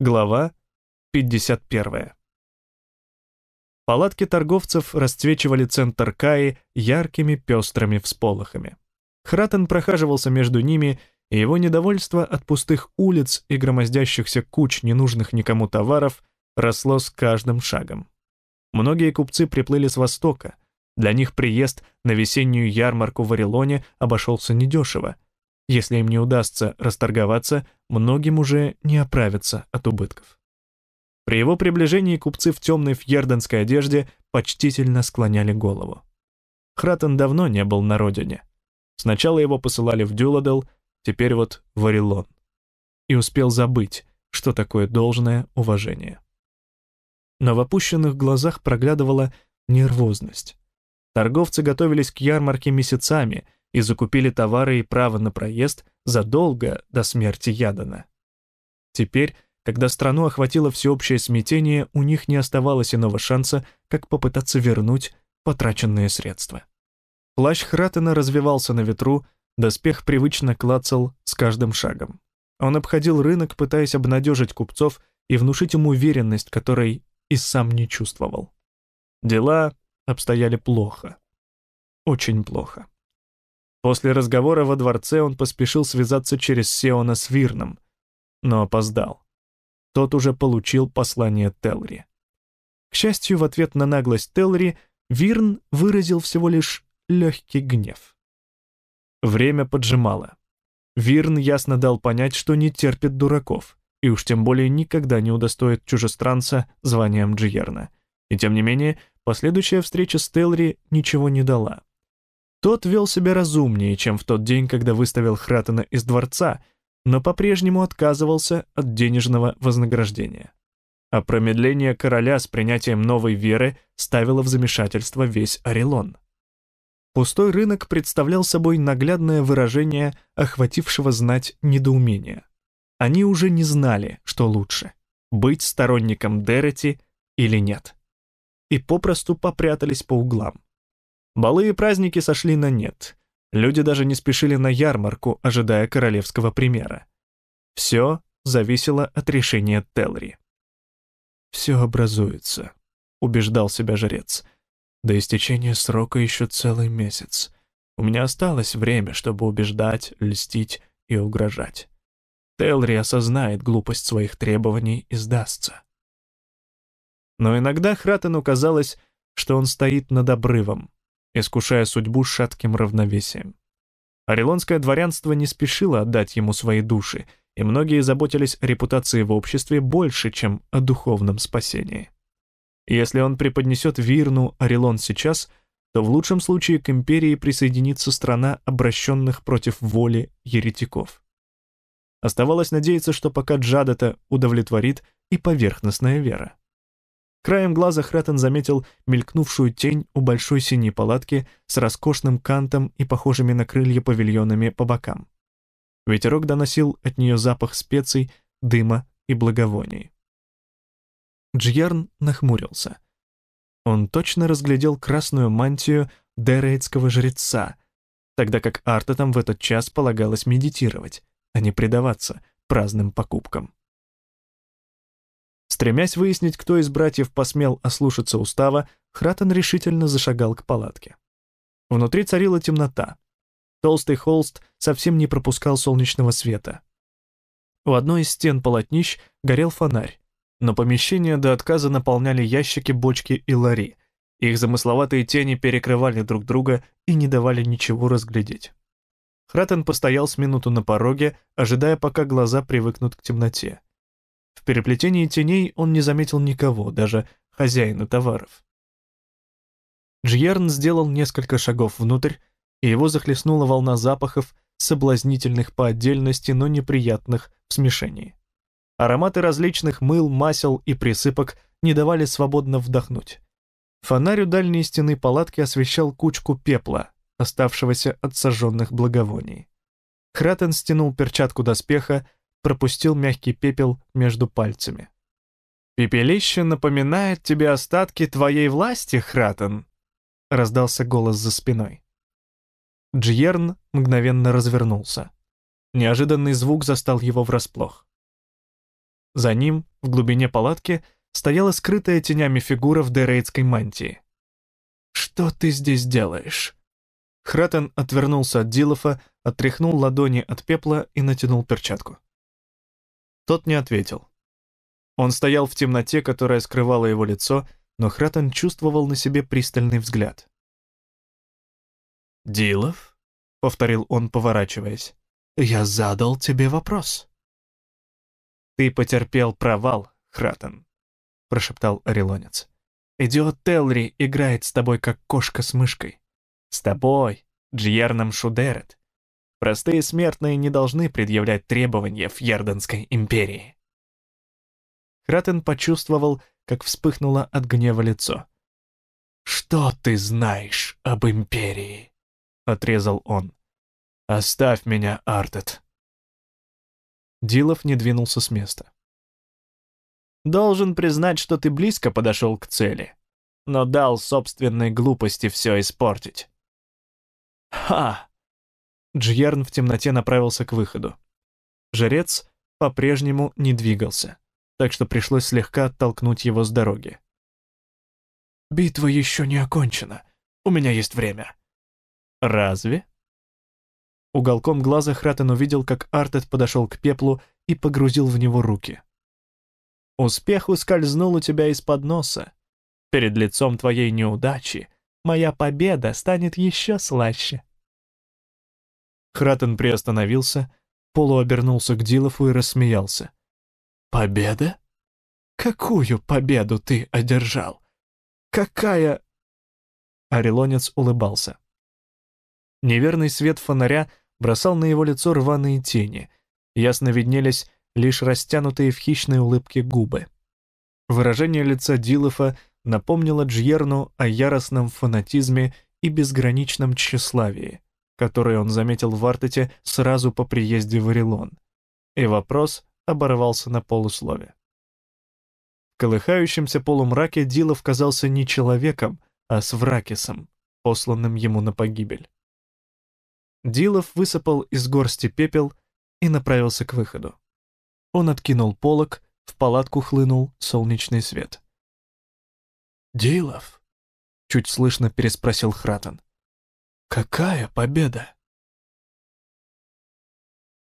Глава 51. Палатки торговцев расцвечивали центр Каи яркими пестрыми всполохами. Хратен прохаживался между ними, и его недовольство от пустых улиц и громоздящихся куч ненужных никому товаров росло с каждым шагом. Многие купцы приплыли с востока. Для них приезд на весеннюю ярмарку в Орелоне обошелся недешево. Если им не удастся расторговаться, многим уже не оправиться от убытков. При его приближении купцы в темной фьерденской одежде почтительно склоняли голову. Хратен давно не был на родине. Сначала его посылали в Дюладел, теперь вот в Орелон. И успел забыть, что такое должное уважение. Но в опущенных глазах проглядывала нервозность. Торговцы готовились к ярмарке месяцами — и закупили товары и право на проезд задолго до смерти Ядана. Теперь, когда страну охватило всеобщее смятение, у них не оставалось иного шанса, как попытаться вернуть потраченные средства. Плащ Хратена развивался на ветру, доспех привычно клацал с каждым шагом. Он обходил рынок, пытаясь обнадежить купцов и внушить им уверенность, которой и сам не чувствовал. Дела обстояли плохо. Очень плохо. После разговора во дворце он поспешил связаться через Сеона с Вирном, но опоздал. Тот уже получил послание Телри. К счастью, в ответ на наглость Телри Вирн выразил всего лишь легкий гнев. Время поджимало. Вирн ясно дал понять, что не терпит дураков, и уж тем более никогда не удостоит чужестранца званием Джиерна. И тем не менее, последующая встреча с Телри ничего не дала. Тот вел себя разумнее, чем в тот день, когда выставил Хратена из дворца, но по-прежнему отказывался от денежного вознаграждения. А промедление короля с принятием новой веры ставило в замешательство весь Орелон. Пустой рынок представлял собой наглядное выражение охватившего знать недоумения. Они уже не знали, что лучше — быть сторонником Дерети или нет. И попросту попрятались по углам. Балы и праздники сошли на нет. Люди даже не спешили на ярмарку, ожидая королевского примера. Все зависело от решения Телри. «Все образуется», — убеждал себя жрец. «До истечения срока еще целый месяц. У меня осталось время, чтобы убеждать, льстить и угрожать. Телри осознает глупость своих требований и сдастся». Но иногда Хратену казалось, что он стоит над обрывом, искушая судьбу шатким равновесием. Орелонское дворянство не спешило отдать ему свои души, и многие заботились о репутации в обществе больше, чем о духовном спасении. Если он преподнесет Вирну Орелон сейчас, то в лучшем случае к империи присоединится страна обращенных против воли еретиков. Оставалось надеяться, что пока Джадата удовлетворит и поверхностная вера. Краем глаза Хратен заметил мелькнувшую тень у большой синей палатки с роскошным кантом и похожими на крылья павильонами по бокам. Ветерок доносил от нее запах специй, дыма и благовоний. Джьерн нахмурился. Он точно разглядел красную мантию дерейтского жреца, тогда как Артетам в этот час полагалось медитировать, а не предаваться праздным покупкам. Стремясь выяснить, кто из братьев посмел ослушаться устава, Хратен решительно зашагал к палатке. Внутри царила темнота. Толстый холст совсем не пропускал солнечного света. У одной из стен полотнищ горел фонарь, но помещение до отказа наполняли ящики, бочки и лари. Их замысловатые тени перекрывали друг друга и не давали ничего разглядеть. Хратен постоял с минуту на пороге, ожидая, пока глаза привыкнут к темноте. В переплетении теней он не заметил никого, даже хозяина товаров. Джьерн сделал несколько шагов внутрь, и его захлестнула волна запахов, соблазнительных по отдельности, но неприятных в смешении. Ароматы различных мыл, масел и присыпок не давали свободно вдохнуть. Фонарь у дальней стены палатки освещал кучку пепла, оставшегося от сожженных благовоний. Хратен стянул перчатку доспеха, пропустил мягкий пепел между пальцами. «Пепелище напоминает тебе остатки твоей власти, Хратен», — раздался голос за спиной. Джьерн мгновенно развернулся. Неожиданный звук застал его врасплох. За ним, в глубине палатки, стояла скрытая тенями фигура в дерейтской мантии. «Что ты здесь делаешь?» Хратен отвернулся от Дилофа, отряхнул ладони от пепла и натянул перчатку. Тот не ответил. Он стоял в темноте, которая скрывала его лицо, но Хратен чувствовал на себе пристальный взгляд. «Дилов?» — повторил он, поворачиваясь. «Я задал тебе вопрос». «Ты потерпел провал, Хратен», — прошептал Орелонец. «Идиот Телри играет с тобой, как кошка с мышкой. С тобой, Джьерном Шудерет. Простые смертные не должны предъявлять требования в Ярденской империи». Хратен почувствовал, как вспыхнуло от гнева лицо. «Что ты знаешь об империи?» — отрезал он. «Оставь меня, Артет». Дилов не двинулся с места. «Должен признать, что ты близко подошел к цели, но дал собственной глупости все испортить». «Ха!» Джьерн в темноте направился к выходу. Жрец по-прежнему не двигался так что пришлось слегка оттолкнуть его с дороги. «Битва еще не окончена. У меня есть время». «Разве?» Уголком глаза Хратен увидел, как Артет подошел к пеплу и погрузил в него руки. «Успех ускользнул у тебя из-под носа. Перед лицом твоей неудачи моя победа станет еще слаще». Хратен приостановился, полуобернулся к Дилофу и рассмеялся. «Победа? Какую победу ты одержал? Какая...» Орелонец улыбался. Неверный свет фонаря бросал на его лицо рваные тени. Ясно виднелись лишь растянутые в хищной улыбке губы. Выражение лица Дилофа напомнило Джьерну о яростном фанатизме и безграничном тщеславии, которые он заметил в Артете сразу по приезде в Орелон. И вопрос оборвался на полуслове. В колыхающемся полумраке Дилов казался не человеком, а свракисом, посланным ему на погибель. Дилов высыпал из горсти пепел и направился к выходу. Он откинул полог, в палатку хлынул солнечный свет. «Дилов?» — чуть слышно переспросил Хратен. «Какая победа?»